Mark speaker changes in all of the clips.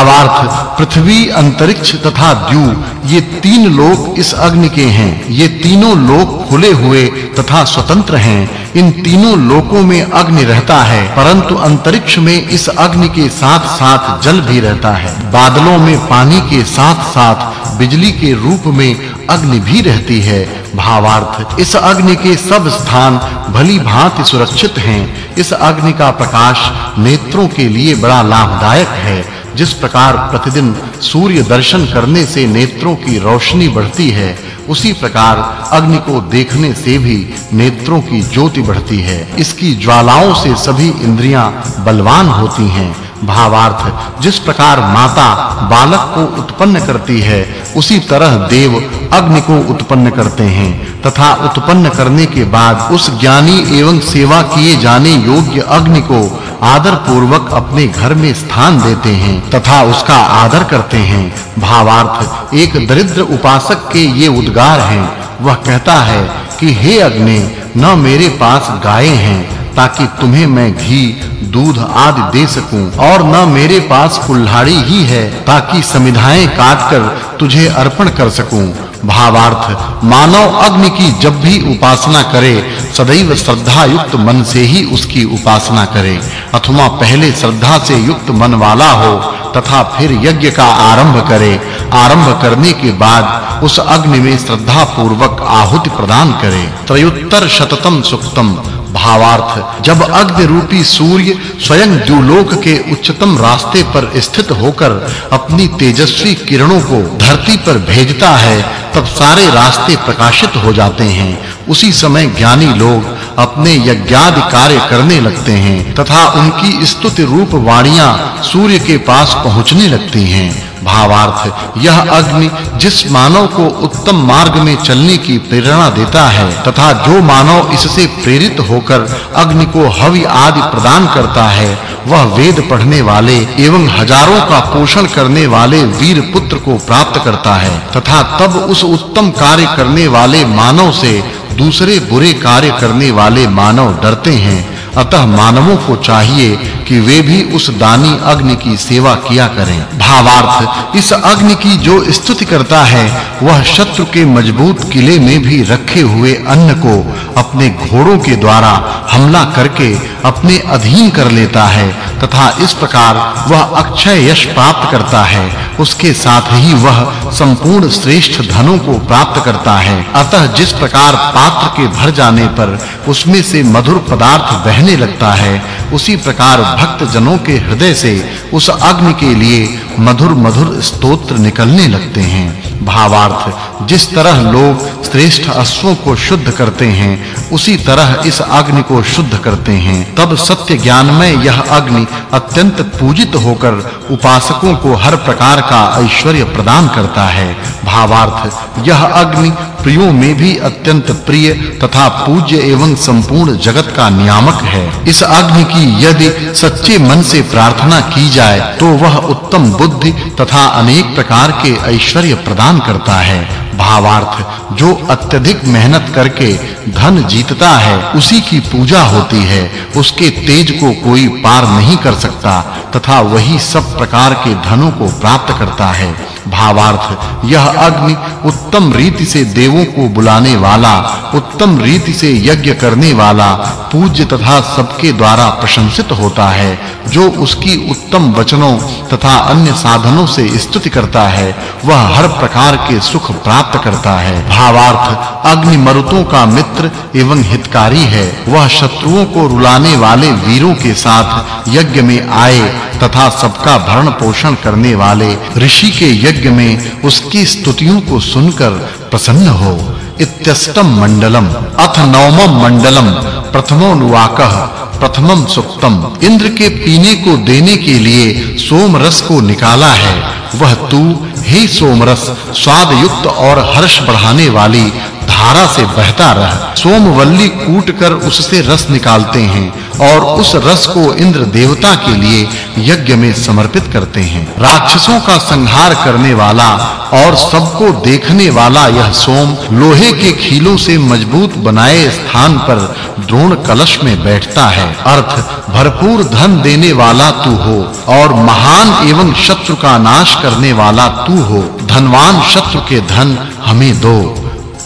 Speaker 1: भावार्थ पृथ्वी, अंतरिक्ष तथा द्यू ये तीन लोक इस अग्नि के हैं। ये तीनों लोक खुले हुए तथा स्वतंत्र हैं। इन तीनों लोकों में अग्नि रहता है, परंतु अंतरिक्ष में इस अग्नि के साथ-साथ जल भी रहता है। बादलों में पानी के साथ-साथ बिजली के रूप में अग्नि भी रहती है। भावार्थ इस अग्नि के सब स्थान भली भांति सुरक्षित हैं। इस अग्नि का प्रकाश नेत्रों के लिए बड़ा लाभदायक है। जिस प्रकार प्रतिदिन सूर्य दर्शन करने से नेत्रों की रोशनी बढ़ती है, उसी प्रकार अग्नि को देखने से भी नेत्रों की ज्योति बढ़ती है। इसकी ज्वालाओं से सभी इंद्रियाँ बलवान होती हैं। भावार्थ, जिस प्रकार माता बालक को उत्पन्न करती है, उसी तरह देव अग्नि को उत्पन्न करते हैं, तथा उत्पन्न करने के बाद उस ज्ञानी एवं सेवा किए जाने योग्य अग्नि को आदर पूर्वक अपने घर में स्थान देते हैं तथा उसका आदर करते हैं। भावार्थ, एक दरिद्र उपासक के ये उद्गार हैं। वह कहता है कि, हे अग्नि, न मेरे पास गायें हैं, ताकि तुम्हें मैं घी, दूध आदि दे सकूँ। और न मेरे पास कुल्हाड़ी ही है, ताकि समिधाएँ काटकर तुझे अर्पण कर सकूँ। भावार्थ। मानव अग्नि की जब भी उपासना करे, सदैव श्रद्धा युक्त मन से ही उसकी उपासना करे। अथवा पहले श्रद्धा से युक्त मन वाला हो, तथा फिर यज्ञ का आरंभ करे। आरंभ करने के बाद उस अग्नि में श्रद्धा पूर्वक आहुति प्रदान करे। त्रयुत्तर शततम सुक्तम। भावार्थ। जब अग्नि रूपी सूर्य स्वयं द्युलोक के उच्चतम रास्ते पर स्थित होकर अपनी तेजस्वी किरणों को धरती पर भेजता है, तब सारे रास्ते प्रकाशित हो जाते हैं। उसी समय ज्ञानी लोग अपने यज्ञादि कार्य करने लगते हैं, तथा उनकी स्तुति रूप वाणियाँ सूर्य के पास पहुँचने लगती हैं। भावार्थ। यह अग्नि जिस मानव को उत्तम मार्ग में चलने की प्रेरणा देता है, तथा जो मानव इससे प्रेरित होकर अग्नि को हवि आदि प्रदान करता है, वह वेद पढ़ने वाले एवं हज़ारों का पोषण करने वाले वीर पुत्र को प्राप्त करता है, तथा तब उस उत्तम कार्य करने वाले मानव से दूसरे बुरे कार्य करने वाले मानव डरते हैं अतः मानवों को चाहिए कि वे भी उस दानी अग्नि की सेवा किया करें। भावार्थ, इस अग्नि की जो स्तुति करता है, वह शत्रु के मज़बूत किले में भी रखे हुए अन्न को अपने घोड़ों के द्वारा हमला करके अपने अधीन कर लेता है, तथा इस प्रकार वह अक्षय यश प्राप्त करता है। उसके साथ ही वह संपूर्ण श्रेष्ठ धनों को प्राप्त करता है। अतः जिस प्रकार पात्र के भर जाने पर उसमें से मधुर पदार्थ बहने लगता है, उसी प्रकार भक्त जनों के हृदय से उस अग्नि के लिए मधुर मधुर स्तोत्र निकलने लगते हैं। भावार्थ। जिस तरह लोग श्रेष्ठ अश्वों को शुद्ध करते हैं, उसी तरह इस अग्नि को शुद्ध करते हैं। तब सत्य ज्ञान में यह अग्नि अत्यंत पूजित होकर उपासकों को हर प्रकार का ऐश्वर्य प्रदान करता है। भावार्थ, यह अग्नि प्रियों में भी अत्यंत प्रिय तथा पूज्य एवं संपूर्ण जगत का नियामक है। इस अग्नि की यदि सच्चे मन से प्रार्थना की जाए तो वह उत्तम बुद्धि तथा अनेक प्रकार के ऐश्वर्य प्रदान करता है। भावार्थ, जो अत्यधिक मेहनत करके धन जीतता है, उसी की पूजा होती है। उसके तेज को कोई पार नहीं कर सकता, तथा वही सब प्रकार के धनों को प्राप्त करता है। भावार्थ। यह अग्नि उत्तम रीति से देवों को बुलाने वाला, उत्तम रीति से यज्ञ करने वाला, पूज्य तथा सबके द्वारा प्रशंसित होता है, जो उसकी उत्तम वचनों तथा अन्य साधनों से स्तुति करता है, वह हर प्रकार के सुख प्राप्त करता है। भावार्थ, अग्नि मरुतों का मित्र एवं हितकारी है, वह शत्रुओं को रुलाने वाले वीरों के साथ यज्ञ में आए तथा सबका भरण पोषण करने वाले ऋषि के यज्ञ में उसकी स्तुतियों को सुनकर प्रसन्न हो। इत्यष्टम मंडलम, अथ नवम मंडलम, प्रथमोनुवाकः, प्रथमम सुक्तम। इंद्र के पीने को देने के लिए सोम रस को निकाला है। वह तू, हे सोमरस स्वाद युक्त और हर्ष बढ़ाने वाली धारा से बहता रह। सोमवल्ली कूट कर उससे रस निकालते हैं और उस रस को इंद्र देवता के लिए यज्ञ में समर्पित करते हैं। राक्षसों का संहार करने वाला और सबको देखने वाला यह सोम लोहे के खीलों से मज़बूत बनाए स्थान पर द्रोण कलश में बैठता है। अर्थ, भरपूर धन देने वाला तू हो और महान एवं शत्रु का नाश करने वाला तू हो। धनवान शत्रु के धन हमें दो।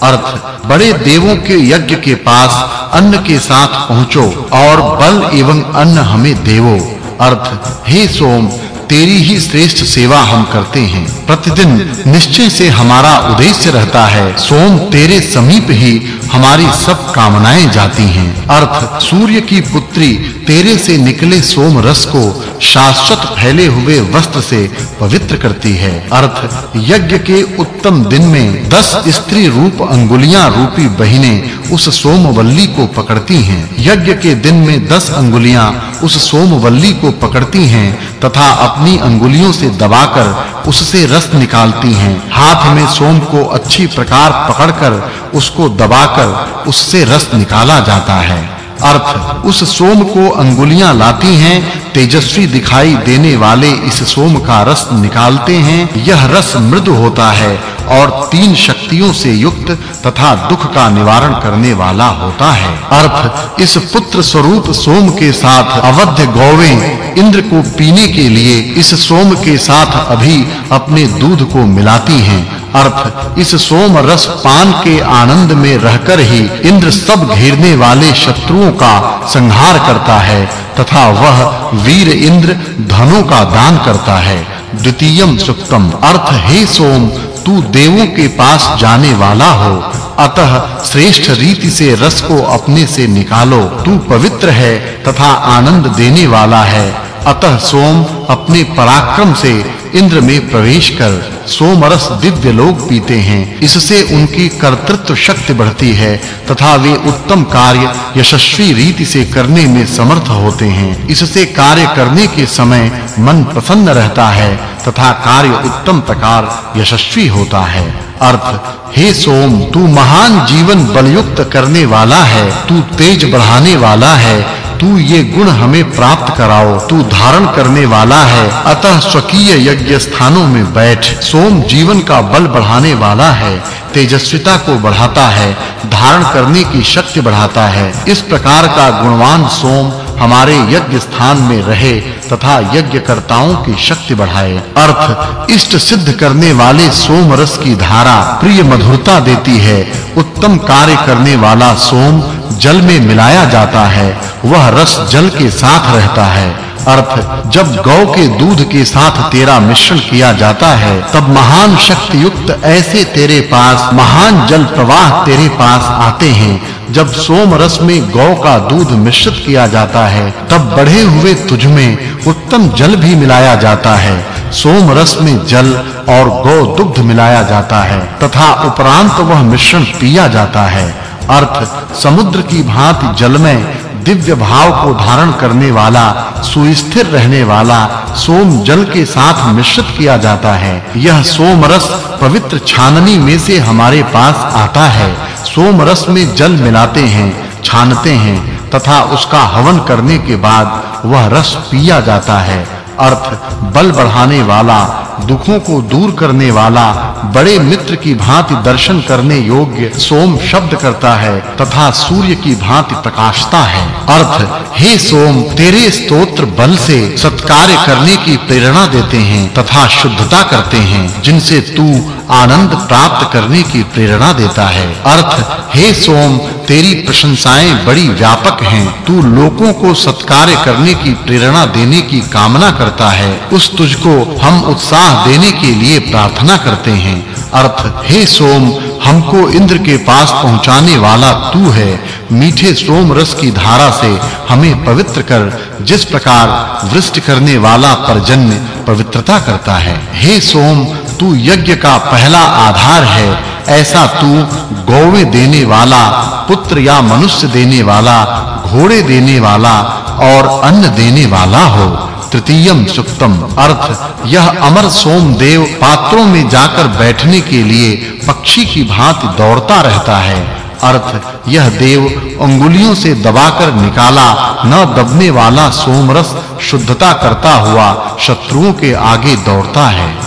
Speaker 1: अर्थ, बड़े देवों के यज्ञ के पास अन्न के साथ पहुँचो और बल एवं अन्न हमें देवो। अर्थ, हे सोम तेरी ही श्रेष्ठ सेवा हम करते हैं। प्रतिदिन निश्चय से हमारा उद्देश्य रहता है, सोम तेरे समीप ही हमारी सब कामनाएँ जाती हैं। अर्थ, सूर्य की पुत्री तेरे से निकले सोम रस को शाश्वत फैले हुए वस्त्र से पवित्र करती है। अर्थ, यज्ञ के उत्तम दिन में दस स्त्री रूप अंगुलियाँ रूपी बहिनें उस सोमवल्ली को पकड़ती हैं। यज्ञ के दिन में दस अंगुलियाँ उस सोमवल्ली को पकड़ती हैं। तथा अपनी अंगुलियों से दबाकर उससे रस निकालती हैं। हाथ में सोम को अच्छी प्रकार पकड़कर उसको दबाकर उससे रस निकाला जाता है। अर्थ, उस सोम को अंगुलियाँ लाती हैं, तेजस्वी दिखाई देने वाले इस सोम का रस निकालते हैं। यह रस मृदु होता है और तीन शक्तियों से युक्त तथा दुख का निवारण करने वाला होता है। अर्थ, इस पुत्र स्वरूप सोम के साथ अवध्य गौवें, इंद्र को पीने के लिए इस सोम के साथ अभी अपने दूध को मिलाती हैं। अर्थ, इस सोम रस पान के आनंद में रहकर ही इंद्र सब घेरने वाले शत्रुओं का संहार करता है, तथा वह वीर इंद्र धनों का दान करता है। द्वितीयम सुक्तम, अर्थ, हे सोम, तू देवों के पास जाने वाला हो। अतः श्रेष्ठ रीति से रस को अपने से निकालो। तू पवित्र है तथा आनंद देने वाला है। अतः सोम अपने पराक्रम से इंद्र में प्रवेश कर सोमरस दिव्य लोक पीते हैं। इससे उनकी कर्तृत्व शक्ति बढ़ती है तथा वे उत्तम कार्य यशस्वी रीति से करने में समर्थ होते हैं। इससे कार्य करने के समय मन प्रसन्न रहता है तथा कार्य उत्तम प्रकार यशस्वी होता है। अर्थ, हे सोम, तू महान जीवन बलयुक्त करने वाला है, तू तेज बढ़ाने वाला है तू ये गुण हमें प्राप्त कराओ, तू धारण करने वाला है। अतः स्वकीय यज्ञ स्थानों में बैठ, सोम जीवन का बल बढ़ाने वाला है, तेजस्विता को बढ़ाता है, धारण करने की शक्ति बढ़ाता है। इस प्रकार का गुणवान सोम हमारे यज्ञ स्थान में रहे तथा यज्ञ कर्ताओं की शक्ति बढ़ाए। अर्थ, इष्ट सिद्ध करने वाले सोम रस की धारा प्रिय मधुरता देती है। उत्तम कार्य करने वाला सोम जल में मिलाया जाता है। वह रस जल के साथ रहता है। अर्थ जब गौ के दूध के साथ तेरा मिश्रण किया जाता है, तब महान शक्ति युक्त ऐसे तेरे पास, महान जल प्रवाह तेरे पास आते हैं। जब सोम रस में गौ का दूध मिश्रित किया जाता है, तब बढ़े हुए तुझ में उत्तम जल भी मिलाया जाता है। सोम रस में जल और गौ दुग्ध मिलाया जाता है, तथा उपरांत वह मिश्रण पिया जाता है। अर्थ, समुद्र की भांति जल में दिव्य भाव को धारण करने वाला, सुस्थिर रहने वाला, सोम जल के साथ मिश्रित किया जाता है। यह सोम रस पवित्र छाननी में से हमारे पास आता है। सोम रस में जल मिलाते हैं, छानते हैं, तथा उसका हवन करने के बाद वह रस पिया जाता है। अर्थ, बल बढ़ाने वाला दुखों को दूर करने वाला, बड़े मित्र की भांति दर्शन करने योग्य सोम शब्द करता है, तथा सूर्य की भांति प्रकाशता है। अर्थ, हे सोम, तेरे स्तोत्र बल से सत्कार्य करने की प्रेरणा देते हैं, तथा शुद्धता करते हैं, जिनसे तू आनंद प्राप्त करने की प्रेरणा देता है। अर्थ, हे सोम, तेरी प्रशंसाएँ बड़ी व्यापक हैं, तू लोगों को सत्कार्य करने की प्रेरणा देने की कामना करता है, उस तुझको हम उत्साह देने के लिए प्रार्थना करते हैं। अर्थ, हे सोम, हमको इंद्र के पास पहुँचाने वाला तू है। मीठे सोम रस की धारा से हमें पवित्र कर। जिस प्रकार वृष्टि करने वाला परजन्य पवित्रता करता है। हे सोम, तू यज्ञ का पहला आधार है। ऐसा तू गौवे देने वाला, पुत्र या मनुष्य देने वाला, घोड़े देने वाला और अन्न देने वाला हो। तृतीयम सुक्तम। अर्थ, यह अमर सोम देव पात्रों में जाकर बैठने के लिए पक्षी की भांति दौड़ता रहता है। अर्थ, यह देव अंगुलियों से दबाकर निकाला, न दबने वाला सोमरस शुद्धता करता हुआ शत्रुओं के आगे दौड़ता है।